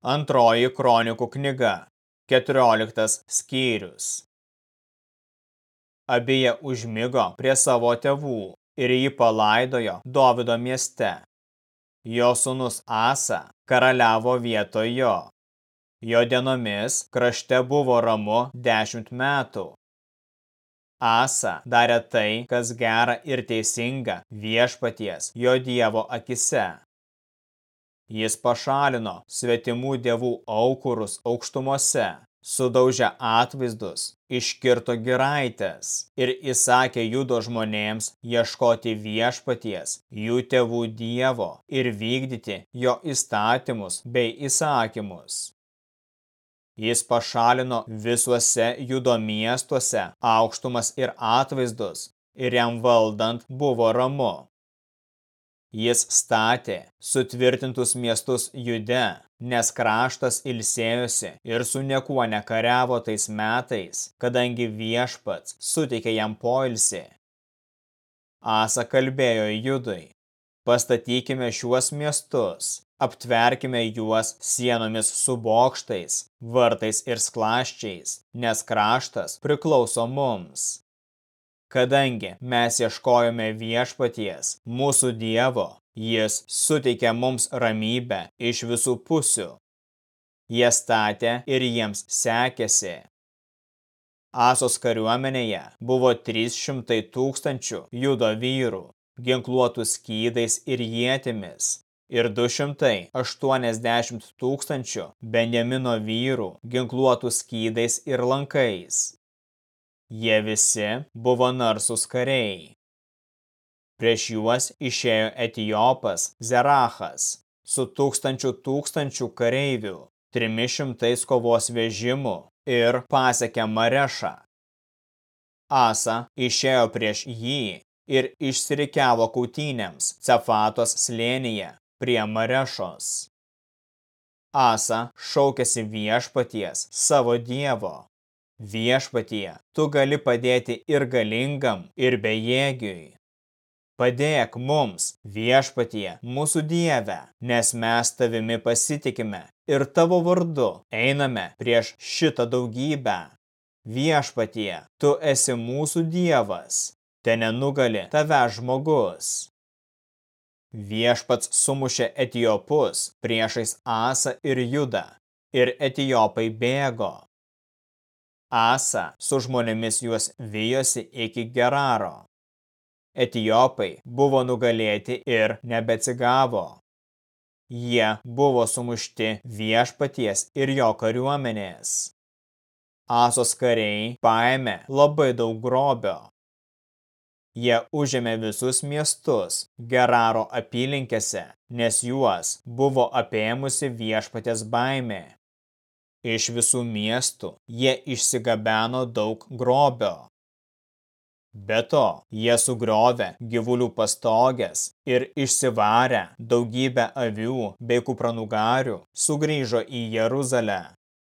Antroji kronikų knyga, 14 skyrius. Abie užmigo prie savo tėvų ir jį palaidojo Dovido mieste. Jo sūnus Asa karaliavo vietoj jo. Jo dienomis krašte buvo ramu dešimt metų. Asa darė tai, kas gera ir teisinga viešpaties jo dievo akise Jis pašalino svetimų dievų aukurus aukštumose, sudaužė atvaizdus, iškirto giraitės ir įsakė judo žmonėms ieškoti viešpaties, jų tėvų dievo ir vykdyti jo įstatymus bei įsakymus. Jis pašalino visuose judo miestuose aukštumas ir atvaizdus ir jam valdant buvo ramu. Jis statė sutvirtintus miestus jude, nes kraštas ilsėjosi ir su niekuo nekariavo tais metais, kadangi viešpats suteikė jam poilsį. Asa kalbėjo judui, pastatykime šiuos miestus, aptverkime juos sienomis su bokštais, vartais ir sklaščiais, nes kraštas priklauso mums. Kadangi mes ieškojome viešpaties, mūsų Dievo, jis suteikė mums ramybę iš visų pusių. Jie statė ir jiems sekėsi. Asos kariuomenėje buvo 300 tūkstančių judo vyrų, ginkluotų skydais ir jėtimis, ir 280 tūkstančių Benjamino vyrų, ginkluotų skydais ir lankais. Jie visi buvo narsus kariai. Prieš juos išėjo Etijopas Zerachas su tūkstančių tūkstančių kareivių, trimis šimtais kovos vežimų ir pasiekė Marešą. Asa išėjo prieš jį ir išsirikiavo kautynėms Cefatos slėnyje prie Marešos. Asa šaukėsi viešpaties savo dievo Viešpatie, tu gali padėti ir galingam, ir bejėgiui. Padėk mums, viešpatie, mūsų Dieve, nes mes tavimi pasitikime ir tavo vardu einame prieš šitą daugybę. Viešpatie, tu esi mūsų Dievas, te nenugali tave žmogus. Viešpats sumušė etiopus priešais Asa ir Judą, ir etiopai bėgo. Asa su žmonėmis juos vijosi iki Geraro. Etijopai buvo nugalėti ir nebecigavo. Jie buvo sumušti viešpaties ir jo kariuomenės. Asos kariai paėmė labai daug grobio. Jie užėmė visus miestus Geraro apylinkėse, nes juos buvo apėmusi viešpatės baimė. Iš visų miestų jie išsigabeno daug grobio. Be to, jie sugriovė gyvulių pastogės ir išsivarę daugybę avių bei kupranugarių sugrįžo į Jeruzalę.